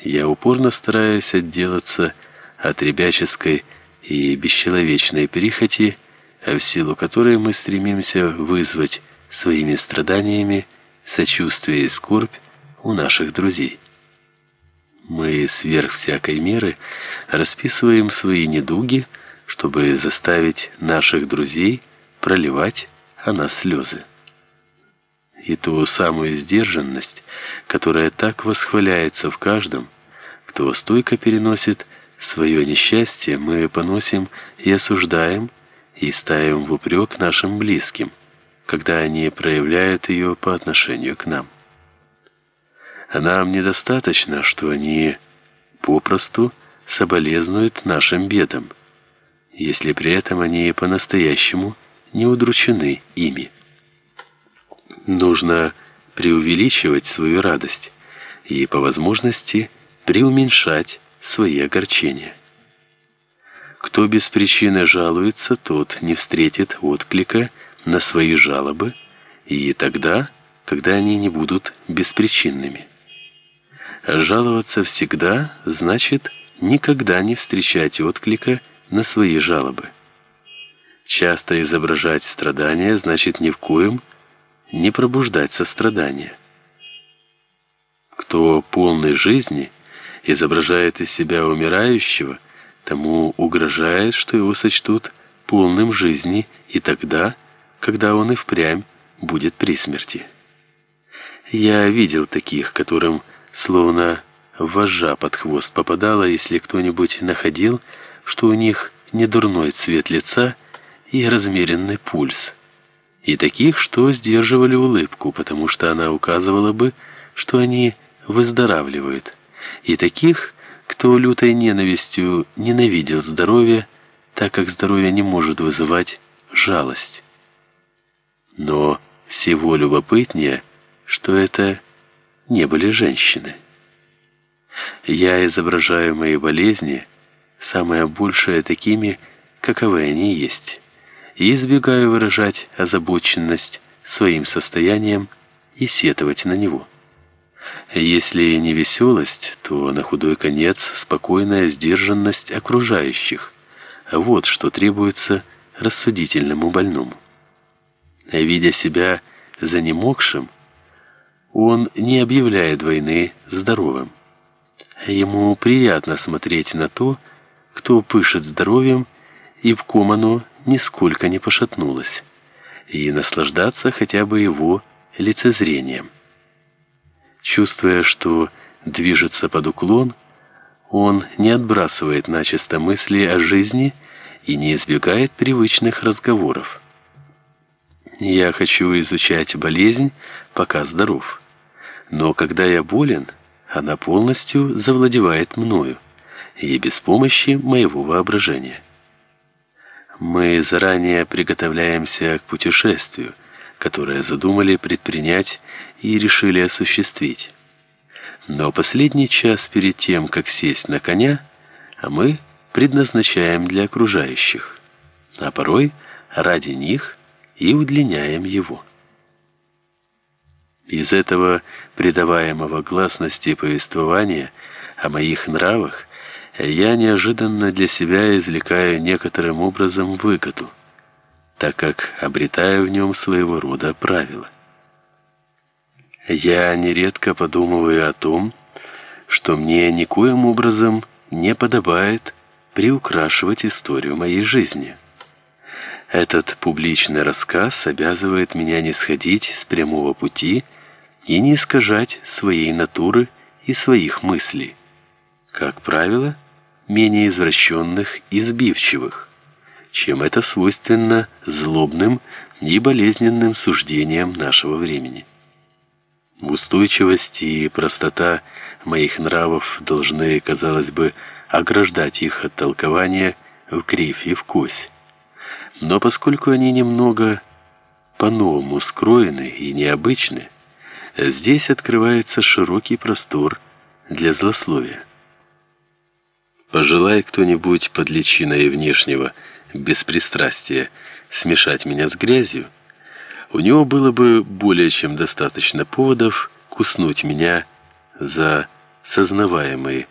я упорно стараюсь отделаться от ребяческой и бесчеловечной прихоти, в силу которой мы стремимся вызвать своими страданиями сочувствие и скорбь у наших друзей. Мы сверх всякой меры расписываем свои недуги, чтобы заставить наших друзей проливать о нас слезы. И ту самую сдержанность, которая так восхваляется в каждом, кто стойко переносит свое несчастье, мы поносим и осуждаем, и ставим в упрек нашим близким, когда они проявляют ее по отношению к нам. А нам недостаточно, что они попросту соболезнуют нашим бедам, если при этом они по-настоящему не удручены ими. Нужно преувеличивать свою радость и по возможности преуменьшать свои огорчения. Кто без причины жалуется, тот не встретит отклика на свои жалобы, и тогда, когда они не будут беспричинными. Жаловаться всегда значит никогда не встречать отклика на свои жалобы. Часто изображать страдания значит ни в коем не пробуждать сострадание. Кто полный жизни изображает из себя умирающего, тому угрожает, что его сочтут полным жизни и тогда, когда он и впрямь будет при смерти. Я видел таких, которым словно вожжа под хвост попадала, если кто-нибудь находил, что у них не дурной цвет лица и размеренный пульс и таких, что сдерживали улыбку, потому что она указывала бы, что они выздоравливают, и таких, кто лютой ненавистью ненавидел здоровье, так как здоровье не может вызывать жалость. Но всего любопытнее, что это не были женщины. Я изображаю мои болезни, самое большее такими, каковы они есть и избегаю выражать озабоченность своим состоянием и сетовать на него. Если не веселость, то на худой конец спокойная сдержанность окружающих. Вот что требуется рассудительному больному. Видя себя занемогшим, он не объявляет войны здоровым. Ему приятно смотреть на то, кто пышет здоровьем и в ком оно нисколько не пошатнулось, и наслаждаться хотя бы его лицезрением. Чувствуя, что движется под уклон, он не отбрасывает начисто мысли о жизни и не избегает привычных разговоров. Я хочу изучать болезнь, пока здоров. Но когда я болен, она полностью завладевает мною и без помощи моего воображения. Мы заранее приготовляемся к путешествию, которое задумали предпринять и решили осуществить. Но последний час перед тем, как сесть на коня, а мы предназначаем для окружающих, а порой ради них и удлиняем его. Из этого придаваемого гласности повествования о моих нравах я неожиданно для себя извлекаю некоторым образом выгоду, так как обретаю в нем своего рода правила. Я нередко подумываю о том, что мне никоим образом не подобает приукрашивать историю моей жизни. Этот публичный рассказ обязывает меня не сходить с прямого пути и не искажать своей натуры и своих мыслей. Как правило, менее извращенных и сбивчивых, чем это свойственно злобным и болезненным суждениям нашего времени. Устойчивость и простота моих нравов должны, казалось бы, ограждать их от толкования в кривь и в кось. Но поскольку они немного по-новому скроены и необычны, здесь открывается широкий простор для злословия. Пожелай кто-нибудь под личиной внешнего беспристрастия смешать меня с грязью, у него было бы более чем достаточно поводов куснуть меня за сознаваемые